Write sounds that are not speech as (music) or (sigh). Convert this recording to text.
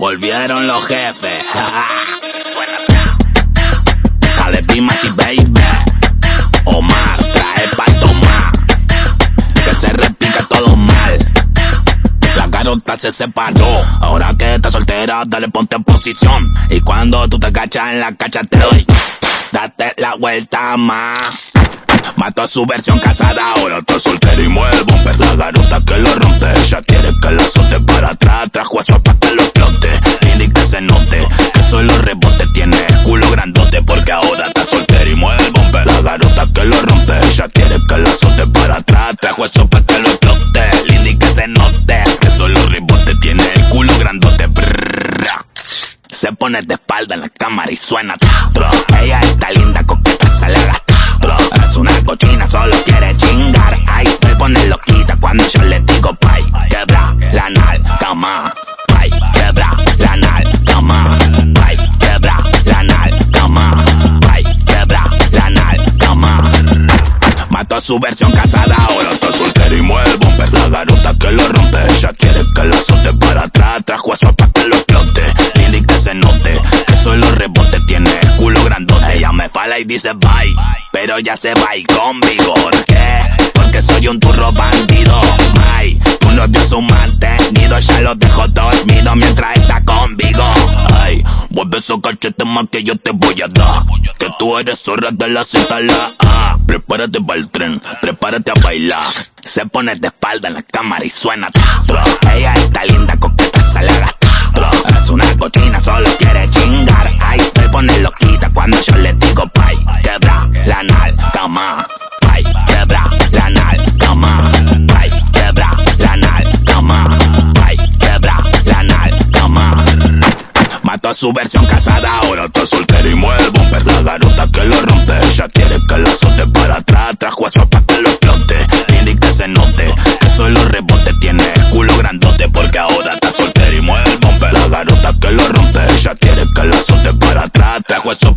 Volvieron los jefes. (laughs) Dale Dimas y baby. Omar trae pa' tomar. Que se repica todo mal. La garota se separó. Ahora que estás soltera, dale ponte en posición. Y cuando tú te cachas en la cacha te doy. Date la vuelta más. Mató a su versión casada, ahora está soltero y mueve bomber. La garota que lo rompe, ella quiere que la azote para atrás. Trajo eso para que solo rebote tiene culo grandote. Porque ahora está soltero y mueve bomber. La garota que lo rompe, ella quiere que la azote para atrás. Trajo eso para que lo explote. Y que se note que solo rebote tiene el culo grandote. Se pone de espalda en la cámara y suena. Ella está linda, coqueta, sale a es una cochina, solo quiere chingar. Su versión casada, ahora está soltero y mueve el La garota que lo rompe, ella quiere que la azote para atrás. Trajo eso para que lo explote. Y que se note que solo rebote tiene culo grandote. Ella me fala y dice bye pero ya se va y con vigor. ¿Qué? Porque soy un turro bandido. Ay, uno dio su mantenido, ya lo dejo dormido mientras está con vigor. Ay, vuelve esos cachetes más que yo te voy a dar. Que tú eres zorra de la cita la A. Prepárate para el tren, prepárate a bailar. Se pone de espalda en la cámara y suena. Ella está linda, coqueta, sale a Es una cochina, solo quiere chingar. Ay, se pone loquita cuando yo le digo pay. Quebra la nalga más. Pay, quebra Su versión casada, ahora está soltero y mueve el La garota que lo rompe, ella quiere que la azote para atrás. Trajo a su para que lo explote. Y que se note que solo rebote tiene el culo grandote porque ahora está soltero y mueve el La garota que lo rompe, ella quiere que la azote para atrás. Trajo a su